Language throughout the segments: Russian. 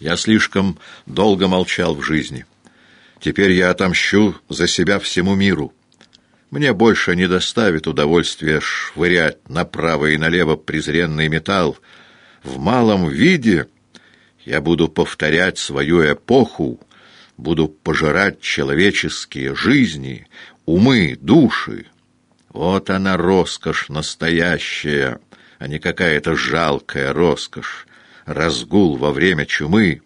Я слишком долго молчал в жизни. Теперь я отомщу за себя всему миру. Мне больше не доставит удовольствия швырять направо и налево презренный металл. В малом виде я буду повторять свою эпоху, буду пожирать человеческие жизни, умы, души. Вот она роскошь настоящая, а не какая-то жалкая роскошь, разгул во время чумы.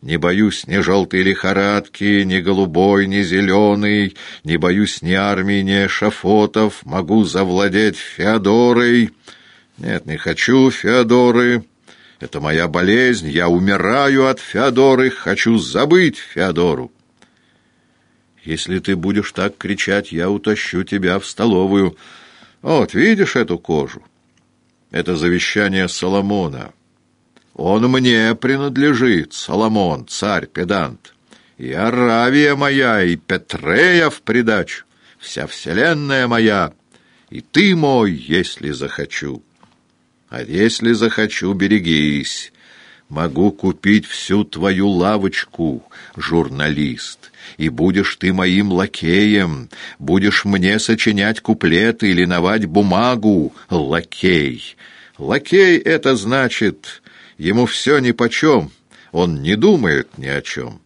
Не боюсь ни желтой лихорадки, ни голубой, ни зеленой, не боюсь ни армии, ни эшафотов, могу завладеть Феодорой. Нет, не хочу Феодоры, это моя болезнь, я умираю от Феодоры, хочу забыть Феодору. Если ты будешь так кричать, я утащу тебя в столовую. Вот, видишь эту кожу? Это завещание Соломона. Он мне принадлежит, Соломон, царь-педант. И Аравия моя, и Петрея в придачу. Вся вселенная моя, и ты мой, если захочу. А если захочу, берегись. Могу купить всю твою лавочку, журналист, и будешь ты моим лакеем, будешь мне сочинять куплеты или навать бумагу, лакей. Лакей — это значит Ему все нипочем, он не думает ни о чем.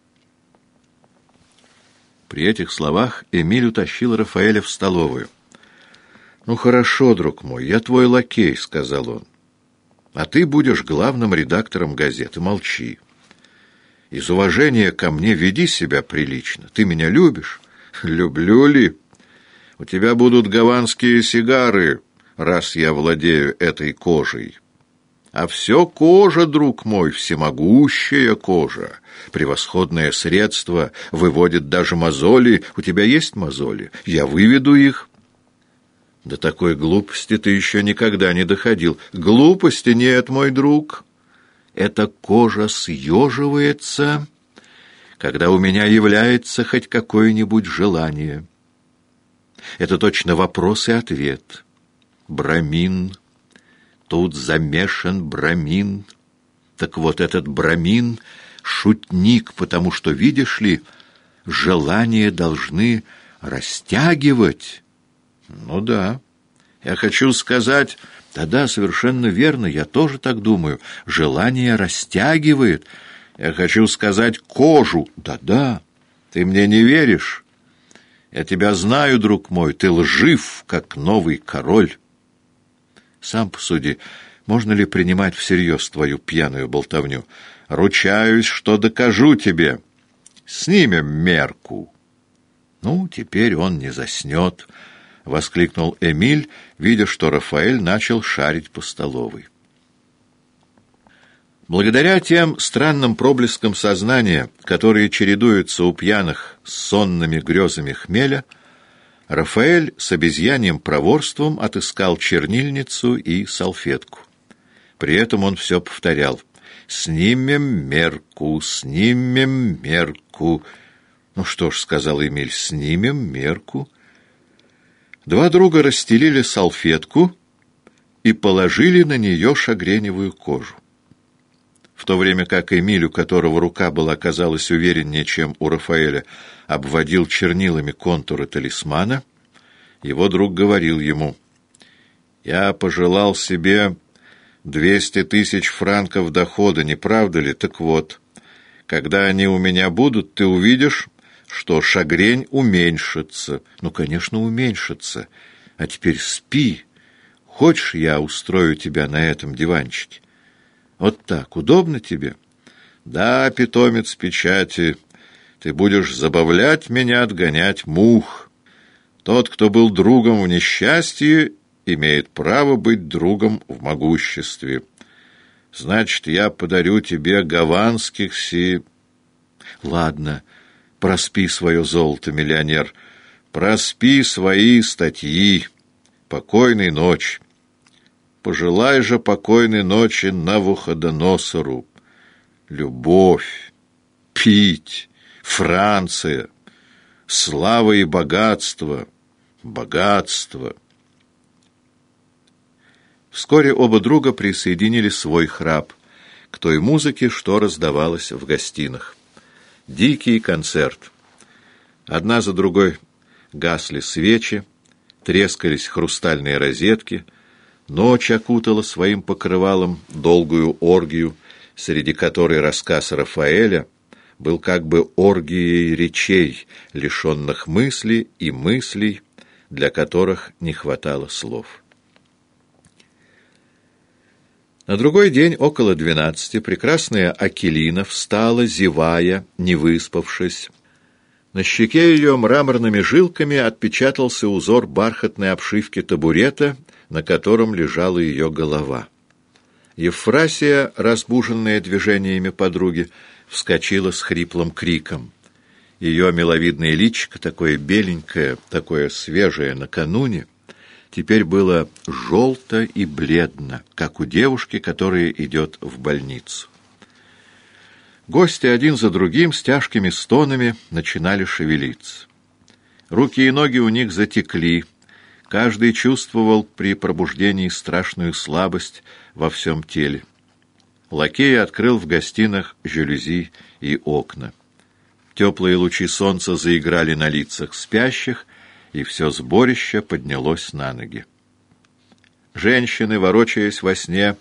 При этих словах Эмиль утащил Рафаэля в столовую. «Ну хорошо, друг мой, я твой лакей», — сказал он. «А ты будешь главным редактором газеты. Молчи. Из уважения ко мне веди себя прилично. Ты меня любишь?» «Люблю ли? У тебя будут гаванские сигары, раз я владею этой кожей». А все кожа, друг мой, всемогущая кожа. Превосходное средство, выводит даже мозоли. У тебя есть мозоли? Я выведу их. До такой глупости ты еще никогда не доходил. Глупости нет, мой друг. Эта кожа съеживается, когда у меня является хоть какое-нибудь желание. Это точно вопрос и ответ. Брамин Тут замешан брамин. Так вот этот брамин — шутник, потому что, видишь ли, желания должны растягивать. Ну да, я хочу сказать... Да-да, совершенно верно, я тоже так думаю. Желание растягивает. Я хочу сказать кожу. Да-да, ты мне не веришь. Я тебя знаю, друг мой, ты лжив, как новый король. Сам посуди, можно ли принимать всерьез твою пьяную болтовню? Ручаюсь, что докажу тебе. Снимем мерку. Ну, теперь он не заснет, — воскликнул Эмиль, видя, что Рафаэль начал шарить по столовой. Благодаря тем странным проблескам сознания, которые чередуются у пьяных с сонными грезами хмеля, — Рафаэль с обезьяньем проворством отыскал чернильницу и салфетку. При этом он все повторял. «Снимем мерку, снимем мерку». «Ну что ж», — сказал Эмиль, — «снимем мерку». Два друга расстелили салфетку и положили на нее шагреневую кожу. В то время как Эмиль, у которого рука была, казалась увереннее, чем у Рафаэля, обводил чернилами контуры талисмана, его друг говорил ему, «Я пожелал себе двести тысяч франков дохода, не правда ли? Так вот, когда они у меня будут, ты увидишь, что шагрень уменьшится. Ну, конечно, уменьшится. А теперь спи. Хочешь, я устрою тебя на этом диванчике? Вот так, удобно тебе? Да, питомец печати, ты будешь забавлять меня, отгонять мух». Тот, кто был другом в несчастье, имеет право быть другом в могуществе. Значит, я подарю тебе гаванских си... Ладно, проспи свое золото, миллионер, проспи свои статьи. Покойной ночи. Пожелай же покойной ночи Навуходоносору. Любовь, пить, Франция, слава и богатство — богатство. Вскоре оба друга присоединили свой храп к той музыке, что раздавалась в гостинах. Дикий концерт. Одна за другой гасли свечи, трескались хрустальные розетки, ночь окутала своим покрывалом долгую оргию, среди которой рассказ Рафаэля был как бы оргией речей, лишенных мысли и мыслей, для которых не хватало слов. На другой день, около двенадцати, прекрасная Акелина встала, зевая, не выспавшись. На щеке ее мраморными жилками отпечатался узор бархатной обшивки табурета, на котором лежала ее голова. Евфрасия, разбуженная движениями подруги, вскочила с хриплым криком. Ее миловидное личико, такое беленькое, такое свежее накануне, теперь было желто и бледно, как у девушки, которая идет в больницу. Гости один за другим с тяжкими стонами начинали шевелиться. Руки и ноги у них затекли, каждый чувствовал при пробуждении страшную слабость во всем теле. Лакей открыл в гостинах жалюзи и окна. Теплые лучи солнца заиграли на лицах спящих, и все сборище поднялось на ноги. Женщины, ворочаясь во сне,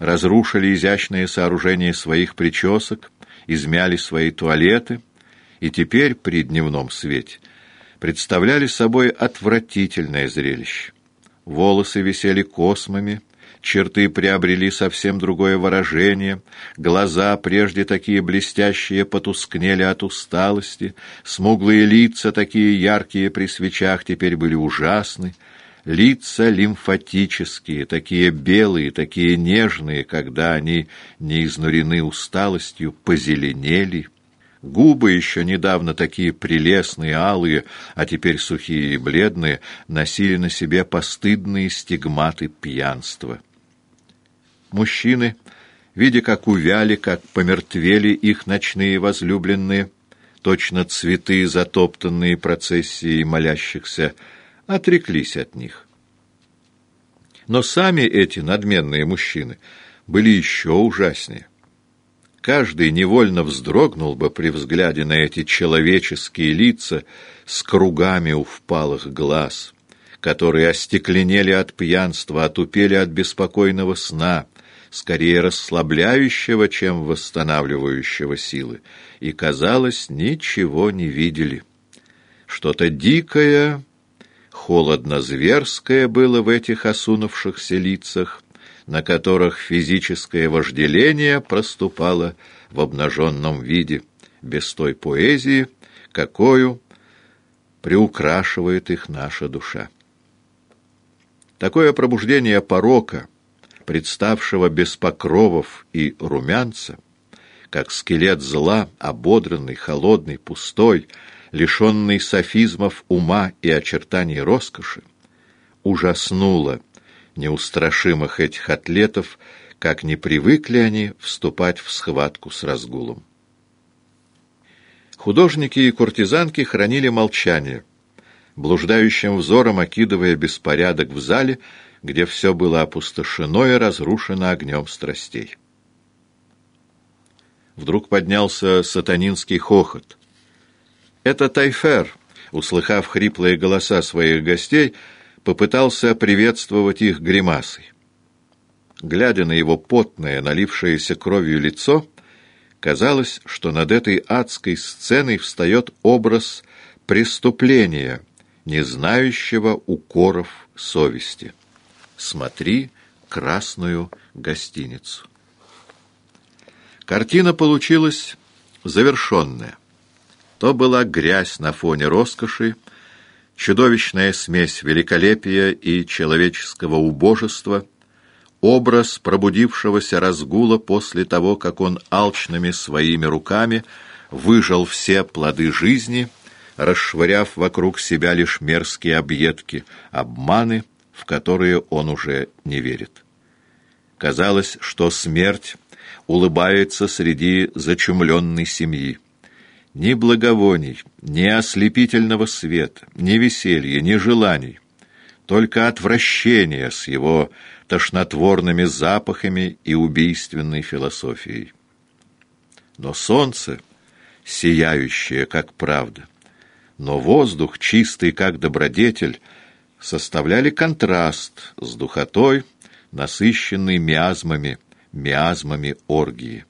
разрушили изящные сооружения своих причесок, измяли свои туалеты и теперь при дневном свете представляли собой отвратительное зрелище. Волосы висели космами, черты приобрели совсем другое выражение, глаза, прежде такие блестящие, потускнели от усталости, смуглые лица, такие яркие при свечах, теперь были ужасны, лица лимфатические, такие белые, такие нежные, когда они не изнурены усталостью, позеленели, Губы, еще недавно такие прелестные, алые, а теперь сухие и бледные, носили на себе постыдные стигматы пьянства. Мужчины, видя, как увяли, как помертвели их ночные возлюбленные, точно цветы, затоптанные процессией молящихся, отреклись от них. Но сами эти надменные мужчины были еще ужаснее. Каждый невольно вздрогнул бы при взгляде на эти человеческие лица с кругами у впалых глаз, которые остекленели от пьянства, отупели от беспокойного сна, скорее расслабляющего, чем восстанавливающего силы, и, казалось, ничего не видели. Что-то дикое, холодно-зверское было в этих осунувшихся лицах, на которых физическое вожделение проступало в обнаженном виде, без той поэзии, какую приукрашивает их наша душа. Такое пробуждение порока — представшего без покровов и румянца, как скелет зла, ободранный, холодный, пустой, лишенный софизмов ума и очертаний роскоши, ужаснуло неустрашимых этих атлетов, как не привыкли они вступать в схватку с разгулом. Художники и куртизанки хранили молчание, блуждающим взором окидывая беспорядок в зале, где все было опустошено и разрушено огнем страстей. Вдруг поднялся сатанинский хохот. Это Тайфер, услыхав хриплые голоса своих гостей, попытался приветствовать их гримасой. Глядя на его потное, налившееся кровью лицо, казалось, что над этой адской сценой встает образ преступления, не знающего укоров совести. Смотри красную гостиницу. Картина получилась завершенная. То была грязь на фоне роскоши, чудовищная смесь великолепия и человеческого убожества, образ пробудившегося разгула после того, как он алчными своими руками выжал все плоды жизни, расшвыряв вокруг себя лишь мерзкие объедки, обманы, в которые он уже не верит. Казалось, что смерть улыбается среди зачумленной семьи. Ни благовоний, ни ослепительного света, ни веселья, ни желаний. только отвращение с его тошнотворными запахами и убийственной философией. Но солнце, сияющее, как правда, но воздух, чистый, как добродетель, составляли контраст с духотой, насыщенной миазмами, миазмами оргии.